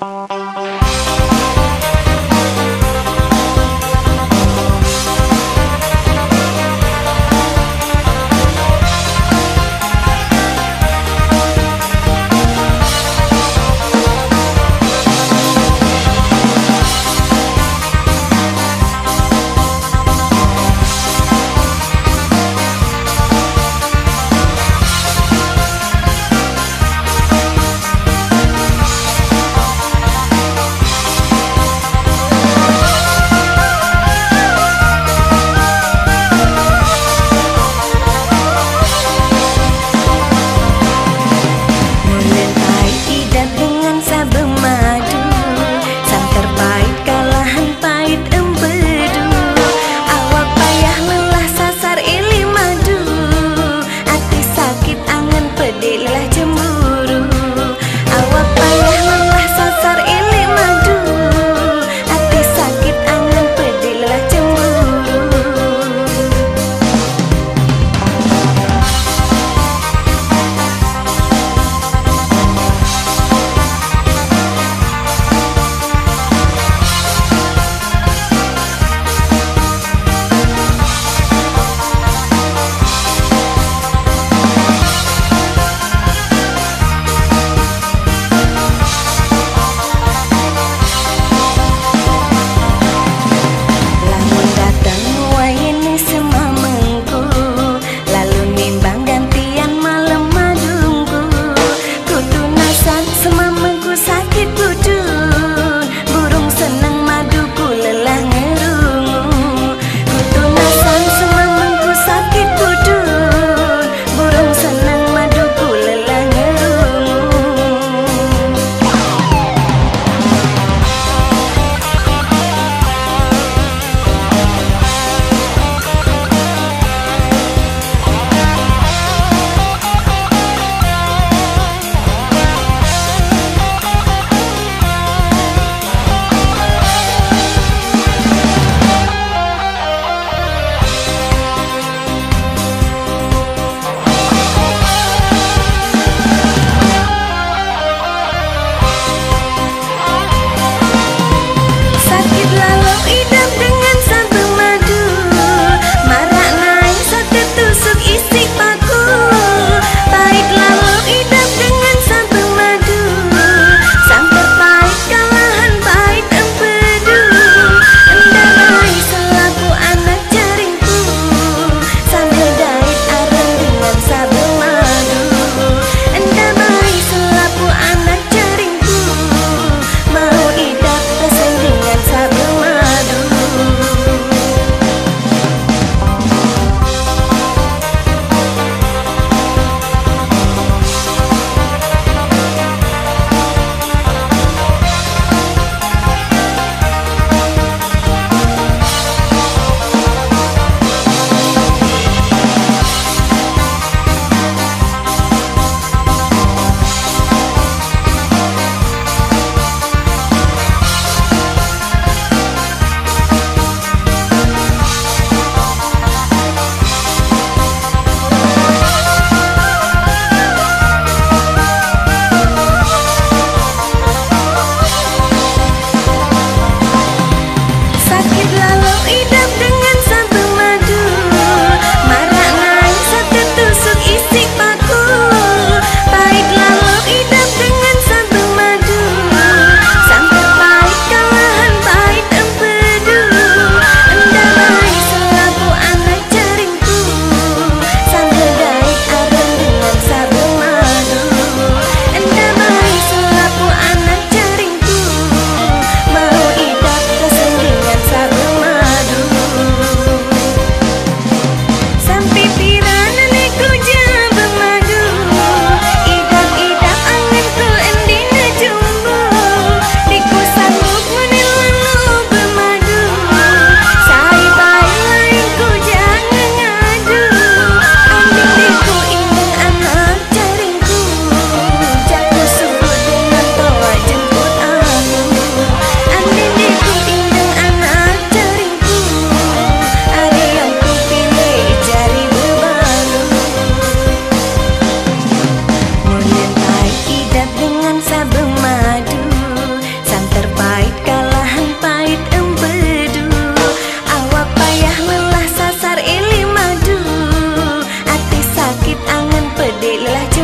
Bye. để lại